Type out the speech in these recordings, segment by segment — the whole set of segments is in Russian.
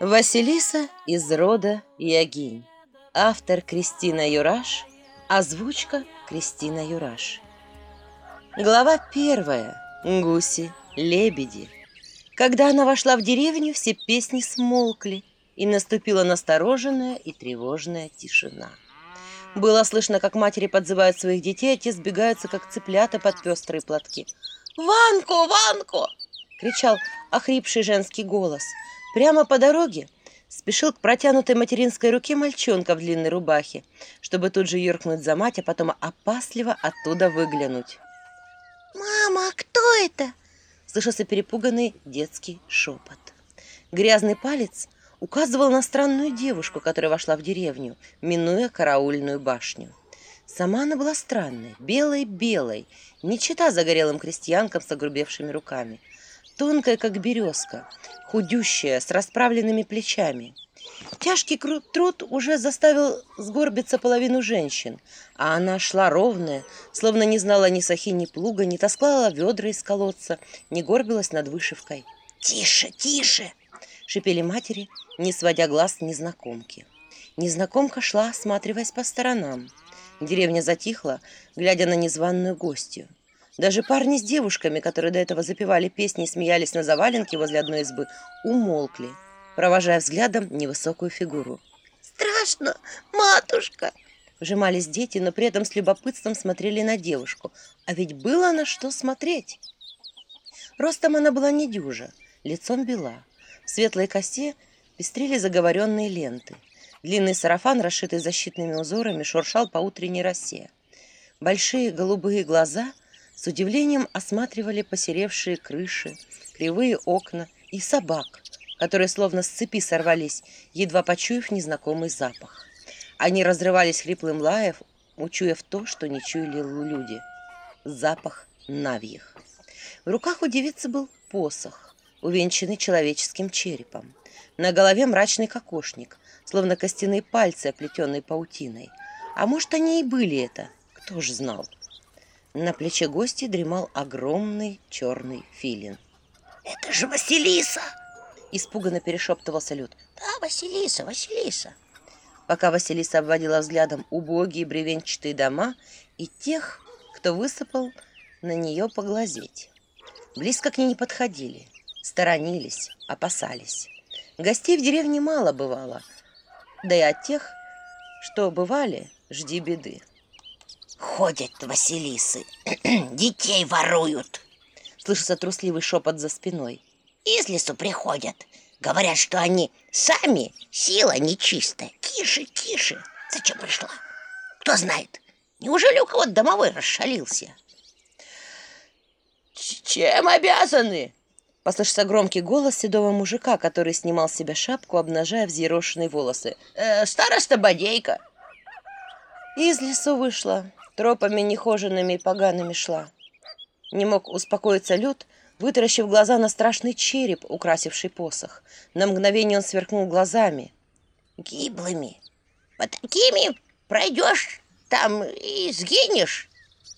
Василиса из рода Ягинь. Автор Кристина Юраш. Озвучка Кристина Юраш. Глава первая. Гуси, лебеди. Когда она вошла в деревню, все песни смолкли, и наступила настороженная и тревожная тишина. Было слышно, как матери подзывают своих детей, а те сбегаются, как цыплята под пестрые платки. «Ванку! Ванку!» — кричал охрипший женский голос — Прямо по дороге спешил к протянутой материнской руке мальчонка в длинной рубахе, чтобы тут же юркнуть за мать, а потом опасливо оттуда выглянуть. «Мама, а кто это?» — слышался перепуганный детский шепот. Грязный палец указывал на странную девушку, которая вошла в деревню, минуя караульную башню. Сама она была странной, белой-белой, не чита загорелым крестьянкам с огрубевшими руками — тонкая, как березка, худющая, с расправленными плечами. Тяжкий труд уже заставил сгорбиться половину женщин, а она шла ровная, словно не знала ни сахи, ни плуга, не таскала ведра из колодца, не горбилась над вышивкой. «Тише, тише!» — шипели матери, не сводя глаз с незнакомки. Незнакомка шла, осматриваясь по сторонам. Деревня затихла, глядя на незваную гостью. Даже парни с девушками, которые до этого запевали песни и смеялись на заваленке возле одной избы, умолкли, провожая взглядом невысокую фигуру. «Страшно, матушка!» Вжимались дети, но при этом с любопытством смотрели на девушку. А ведь было на что смотреть. Ростом она была недюжа, лицом бела. В светлой косе пестрили заговоренные ленты. Длинный сарафан, расшитый защитными узорами, шуршал по утренней росе. Большие голубые глаза – с удивлением осматривали посеревшие крыши, кривые окна и собак, которые словно с цепи сорвались, едва почуяв незнакомый запах. Они разрывались хриплым лаев, учуяв то, что не чуяли люди. Запах навьих. В руках у девицы был посох, увенчанный человеческим черепом. На голове мрачный кокошник, словно костяные пальцы, оплетенные паутиной. А может, они и были это, кто ж знал. На плече гости дремал огромный черный филин. «Это же Василиса!» Испуганно перешептывался Люд. «Да, Василиса, Василиса!» Пока Василиса обводила взглядом убогие бревенчатые дома и тех, кто высыпал на нее поглазеть. Близко к ней не подходили, сторонились, опасались. Гостей в деревне мало бывало, да и от тех, ходят Василисы, детей воруют. Слышится трусливый шепот за спиной. Из лесу приходят. Говорят, что они сами, сила нечистая. Тише, тише. Зачем пришла? Кто знает? Неужели у кого-то домовой расшалился? Чем обязаны? Послышался громкий голос седого мужика, который снимал с себя шапку, обнажая взъерошенные волосы. Э, староста Бодейка. Из лесу вышла, тропами нехоженными и погаными шла. Не мог успокоиться Люд, вытаращив глаза на страшный череп, украсивший посох. На мгновение он сверкнул глазами. «Гиблыми! По такими пройдешь там и сгинешь,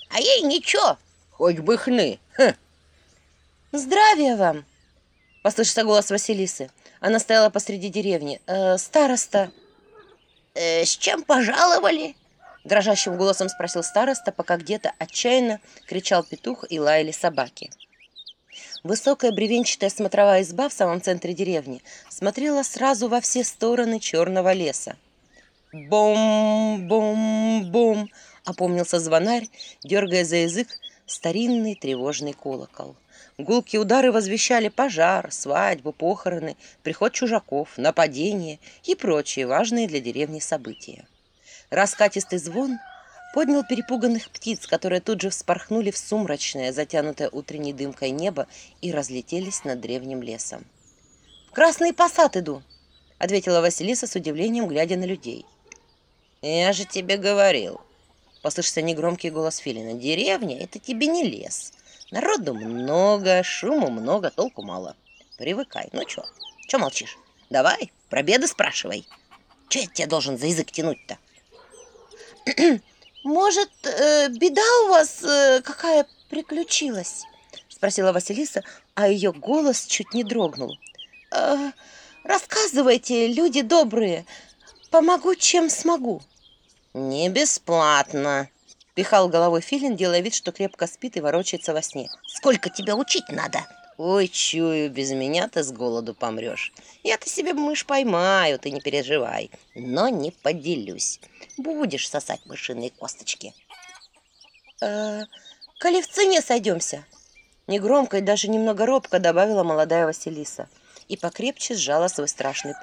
а ей ничего, хоть бы хны!» дрожащим голосом спросил староста, пока где-то отчаянно кричал петух и лаяли собаки. Высокая бревенчатая смотровая изба в самом центре деревни смотрела сразу во все стороны черного леса. Бум, бум, бум! опомнился звонарь, дергая за язык старинный тревожный колокол. Гулки удары возвещали пожар, свадьбу, похороны, приход чужаков, нападение и прочие важные для деревни события раскатистый звон поднял перепуганных птиц, которые тут же вспорхнули в сумрачное, затянутое утренней дымкой небо и разлетелись над древним лесом. «В красный посад иду!» — ответила Василиса с удивлением, глядя на людей. «Я же тебе говорил!» — послышался негромкий голос Филина. «Деревня — это тебе не лес. Народу много, шума много, толку мало. Привыкай. Ну чё? Чё молчишь? Давай, про беды спрашивай. Чё я тебе должен за язык тянуть-то?» может, э, беда у вас э, какая приключилась?» – спросила Василиса, а ее голос чуть не дрогнул. Э, «Рассказывайте, люди добрые, помогу, чем смогу». «Не бесплатно», – пихал головой Филин, делая вид, что крепко спит и ворочается во сне. «Сколько тебя учить надо?» Ой, чую, без меня ты с голоду помрешь. Я-то себе мышь поймаю, ты не переживай. Но не поделюсь. Будешь сосать мышиные косточки. Э, коли в цене сойдемся. Негромко и даже немного робко добавила молодая Василиса и покрепче сжала свой страшный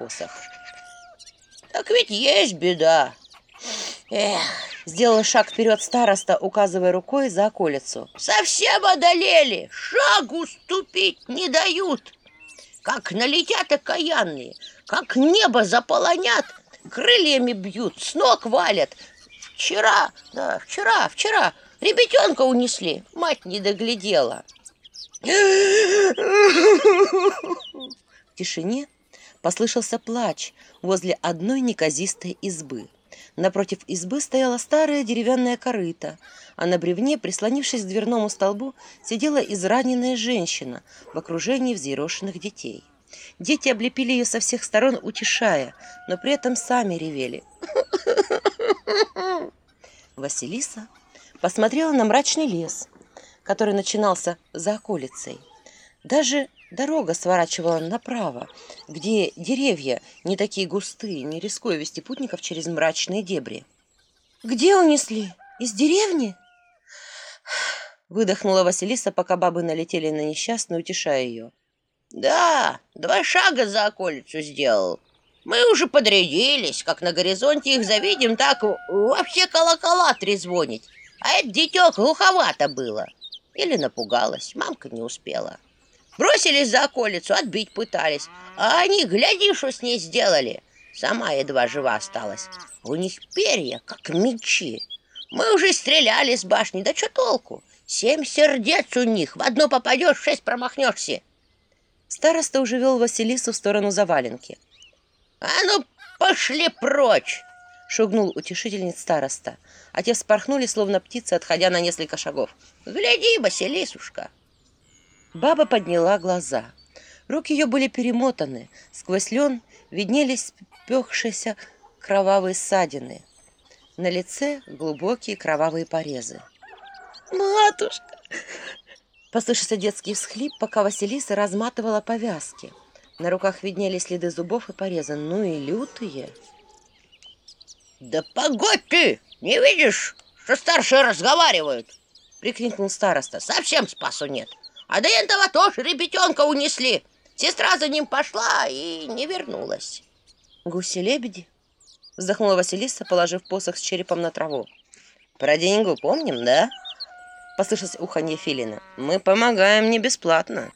Сделал шаг вперед староста, указывая рукой за околицу. «Совсем одолели! Шагу ступить не дают! Как налетят окаянные, как небо заполонят, крыльями бьют, с ног валят. Вчера, да, вчера, вчера ребятенка унесли, мать не доглядела». В тишине послышался плач возле одной неказистой избы. Напротив избы стояла старая деревянная корыта, а на бревне, прислонившись к дверному столбу, сидела израненная женщина в окружении взъерошенных детей. Дети облепили ее со всех сторон, утешая, но при этом сами ревели. Василиса посмотрела на мрачный лес, который начинался за околицей. Даже дорога сворачивала направо, где деревья не такие густые, не рискуя вести путников через мрачные дебри. «Где унесли? Из деревни?» Выдохнула Василиса, пока бабы налетели на несчастную, утешая ее. «Да, два шага за околицу сделал. Мы уже подрядились, как на Бросились за околицу, отбить пытались. А они, глядишь, что с ней сделали. Сама едва жива осталась. У них перья, как мечи. Мы уже стреляли с башни, да что толку? Семь сердец у них, в одно попадешь, шесть промахнешься. Староста уже вел Василису в сторону заваленки. «А ну, пошли прочь!» — шугнул утешительниц староста, а те вспорхнули, словно птицы, отходя на несколько шагов. «Гляди, Василисушка!» Баба подняла глаза. Руки ее были перемотаны, сквозь лен виднелись пехшиеся кровавые ссадины. На лице глубокие кровавые порезы. «Матушка!» Послышался детский всхлип, пока Василиса разматывала повязки. На руках виднелись следы зубов и порезы, ну и лютые. «Да погодь ты! Не видишь, что старшие разговаривают?» — прикрикнул староста. «Совсем спасу нет. А до этого тоже ребятенка унесли. Сестра за ним пошла и не вернулась». «Гуси-лебеди?» — вздохнула Василиса, положив посох с черепом на траву. «Про деньгу помним, да?» — послышалось уханье Филина. «Мы помогаем не бесплатно.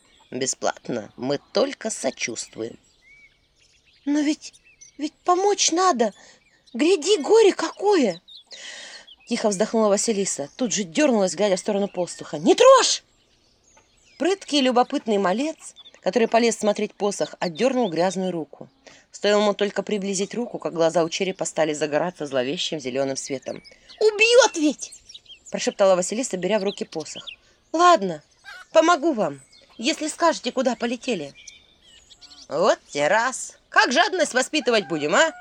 Бесплатно мы только сочувствуем». «Но ведь, ведь помочь надо!» Гляди, горе какое!» Тихо вздохнула Василиса, тут же дернулась, глядя в сторону постуха. «Не трожь!» Прыткий и любопытный малец, который полез смотреть посох, отдернул грязную руку. Стоило ему только приблизить руку, как глаза у черепа стали загораться зловещим зеленым светом. «Убьет ведь!» – прошептала Василиса, беря в руки посох. «Ладно, помогу вам, если скажете, куда полетели». «Вот те раз! Как жадность воспитывать будем, а?»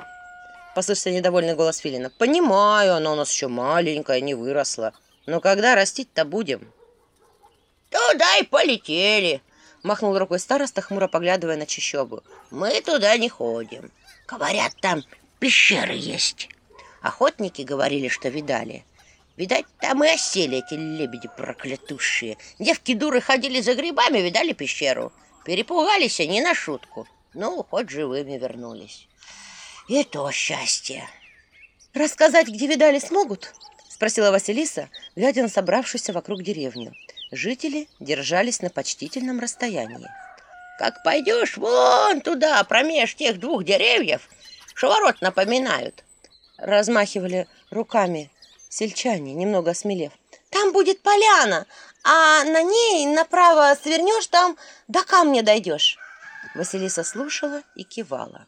Послышался недовольный голос Филина. «Понимаю, она у нас еще маленькая, не выросла. Но когда растить-то будем?» «Туда и полетели!» Махнул рукой староста, хмуро поглядывая на чащобу. «Мы туда не ходим. Говорят, там пещеры есть. жители держались на почтительном расстоянии. «Как пойдешь вон туда, промеж тех двух деревьев, шоворот напоминают!» Размахивали руками сельчане, немного осмелев. «Там будет поляна, а на ней направо свернешь, там до камня дойдешь!» Василиса слушала и кивала.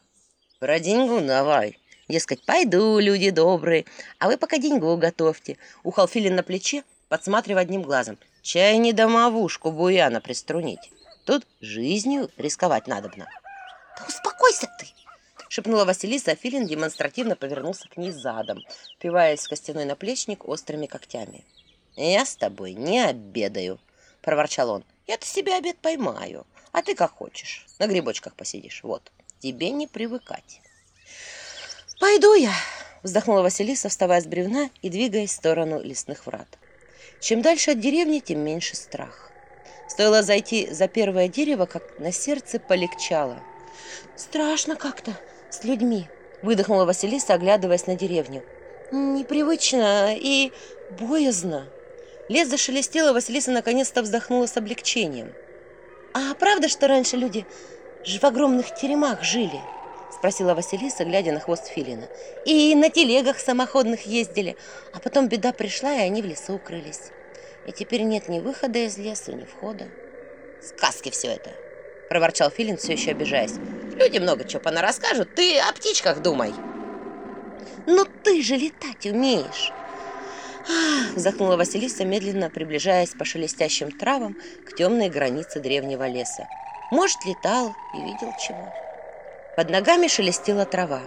«Про деньгу давай!» Дескать, пойду, люди добрые, а вы пока деньгу готовьте. У Халфилин на плече, подсматривая одним глазом. Чай не домовушку буяна приструнить. Тут жизнью рисковать надобно. Да успокойся ты! шепнула Василиса, а Филин демонстративно повернулся к ней задом, впиваясь в костяной наплечник острыми когтями. «Я с тобой не обедаю», — проворчал он. «Я-то себе обед поймаю, а ты как хочешь, на грибочках посидишь. Вот, тебе не привыкать». «Пойду я», — вздохнула Василиса, вставая с бревна и двигаясь в сторону лесных врат. Чем дальше от деревни, тем меньше страх. Стоило зайти за первое дерево, как на сердце полегчало. «Страшно как-то», с людьми», — выдохнула Василиса, оглядываясь на деревню. «Непривычно и боязно». Лес зашелестел, и Василиса наконец-то вздохнула с спросила Василиса, глядя на хвост филина. «И на телегах самоходных ездили, а потом беда пришла, и они в лесу укрылись. И теперь нет ни выхода из леса, ни входа». «Сказки все это!» – проворчал филин, все еще обижаясь. «Люди много чего понарасскажут, ты о птичках думай!» «Но ты же летать умеешь!» Вздохнула Василиса, медленно приближаясь по шелестящим травам к темной границе древнего леса. «Может, летал и видел чего под ногами шелестела трава.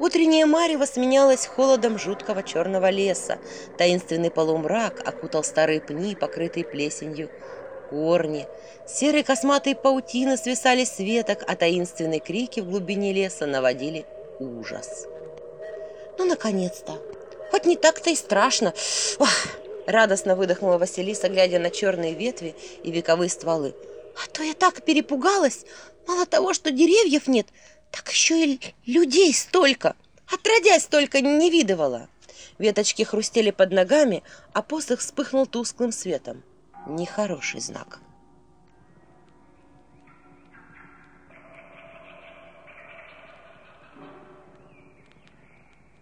Утреннее марево сменялось холодом жуткого черного леса. Таинственный полумрак окутал старые пни, покрытые плесенью. Корни. Серые косматые паутины свисали с веток, а таинственные крики в глубине леса наводили ужас. «Ну, наконец-то! Хоть не так-то и страшно!» Ох! Радостно выдохнула Василиса, глядя на черные ветви и вековые стволы. «А то я так перепугалась! Мало того, что деревьев нет, так еще и людей столько! Отродясь столько не видывала!» Веточки хрустели под ногами, а посох вспыхнул тусклым светом. Нехороший знак.